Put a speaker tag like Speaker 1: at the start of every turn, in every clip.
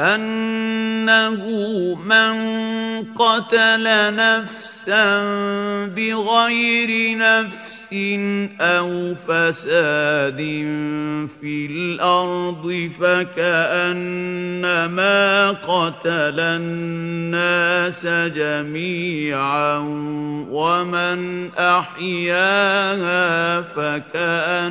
Speaker 1: أَنَّهُ مَنْ قَتَلَ نَفْسًا بِغَيْرِ نَفْسٍ أَوْ فَسَادٍ فِي الْأَرْضِ فَكَأَنَّمَا قَتَلَ النَّاسَ جَمِيعًا وَمَنْ أَحْيَاهَا فَكَأَنَّمَا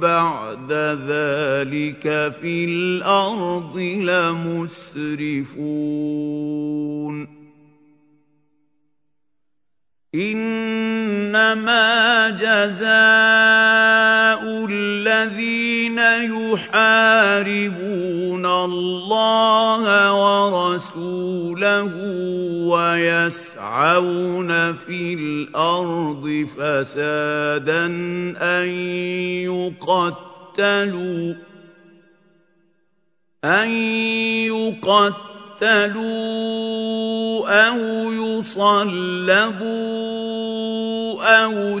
Speaker 1: بَعْدَ ذَلِكَ فِي الْأَرْضِ لَمُسْرِفُونَ. إِنَّمَا جَزَاءُ الَّذِينَ يُحَارِبُونَ اللَّهَ وَرَسُولَهُ وَيَسْعَوْنَ فِي الْأَرْضِ فَسَادًا أَن يُقَتَّلُوا أَن يُقَتَّلُوا أَوْ يُصَلَّبُوا أَوْ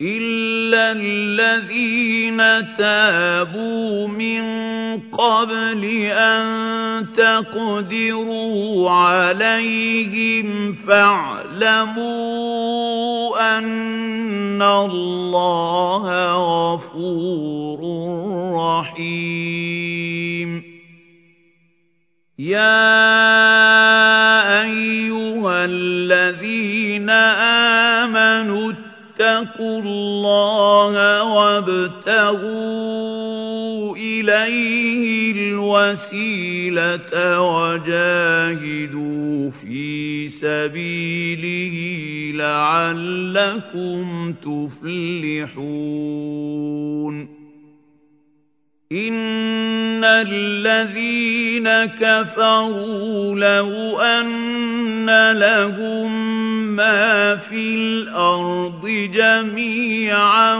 Speaker 1: إِلَّا الَّذِينَ تَابُوا مِن قَبْلِ أَن تَقْدِرُوا عَلَيْهِمْ فَاعْلَمُوا أَنَّ اللَّهَ غَفُورٌ رَّحِيمٌ يَا اتَّقُوا اللَّهَ وَابْتَغُوا إِلَيْهِ الْوَسِيلَةَ وَجَاهِدُوا فِي سَبِيلِهِ لَعَلَّكُمْ تُفْلِحُونَ. إِنَّ الَّذِينَ كَفَرُوا لَوْ أَنَّ لَهُم مَّا فِي الْأَرْضِ جَمِيعًا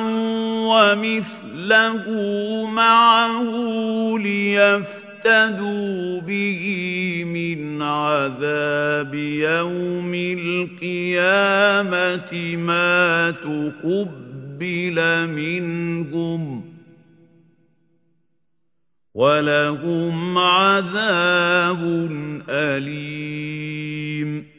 Speaker 1: وَمِثْلَهُ مَعَهُ لِيَفْتَدُوا بِهِ مِنْ عَذَابِ يَوْمِ الْقِيَامَةِ مَا تُقُبِّلَ مِنْهُمْ ۖ وَلَهُمْ عَذَابٌ أَلِيمٌ.